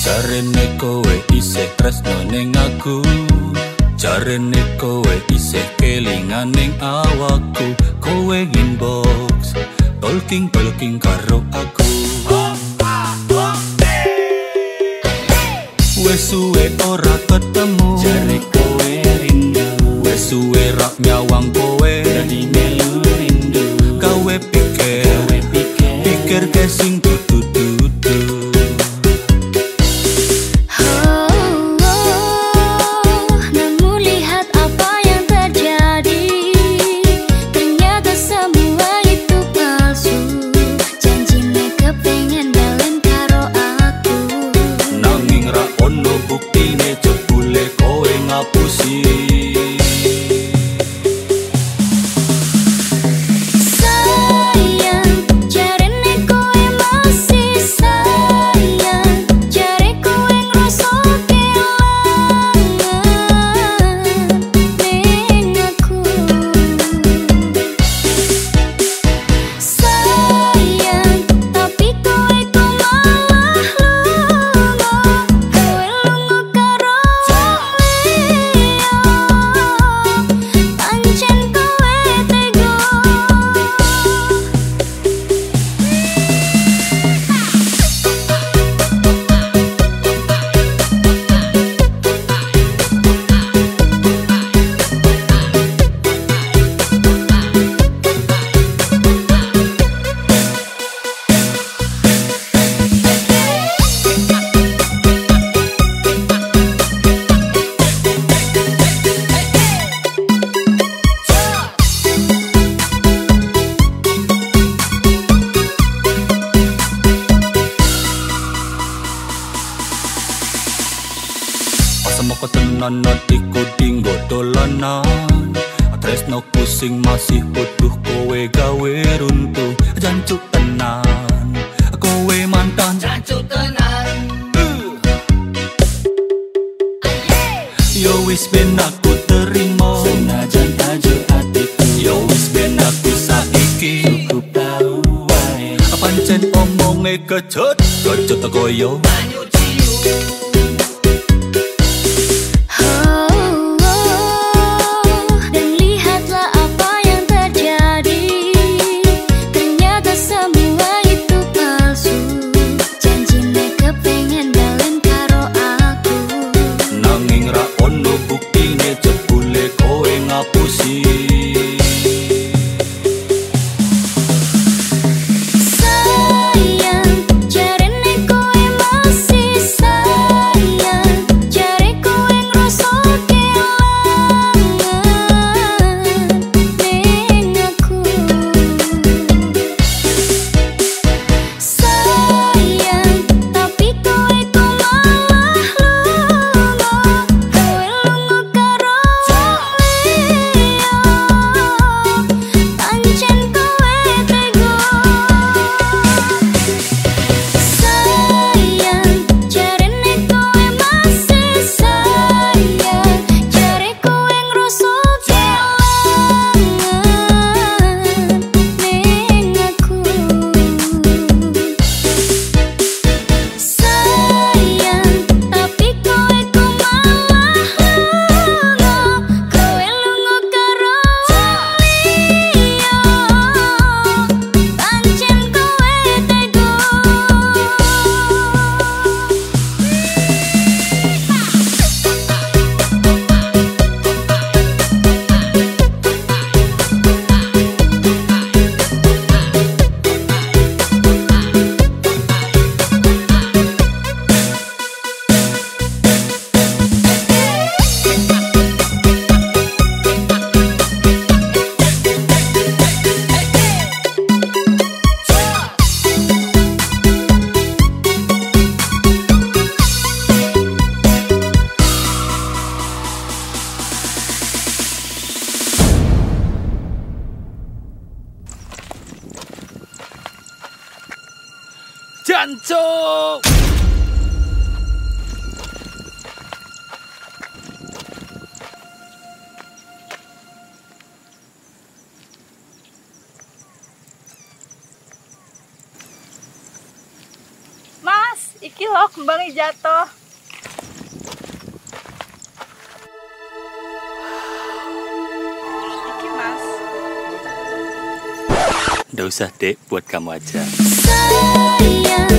Jarene kowe isih tresno ning aku Jarene kowe isih kelingan ning awakku Kowe inbox Talking talking karo aku. Wes suwe ora ketemu Jare kowe rindu. Wes suwe rak nyawang see. Aku tenan iku dinggo dolanan? Tresno pusing masih butuh kowe gawe runtuh Jancuk tenan. Kowe mantan Jancuk tenan. Yo wis ben aku terima. Senajan tajuk hatiku. Yo wis ben aku saiki. Ku tahu wae. Pancen omonge kecut Kecut koyo Banyu ciu Mas, Iki loh kembangnya jatuh. Iki mas. Nggak usah dek, buat kamu aja Sayang,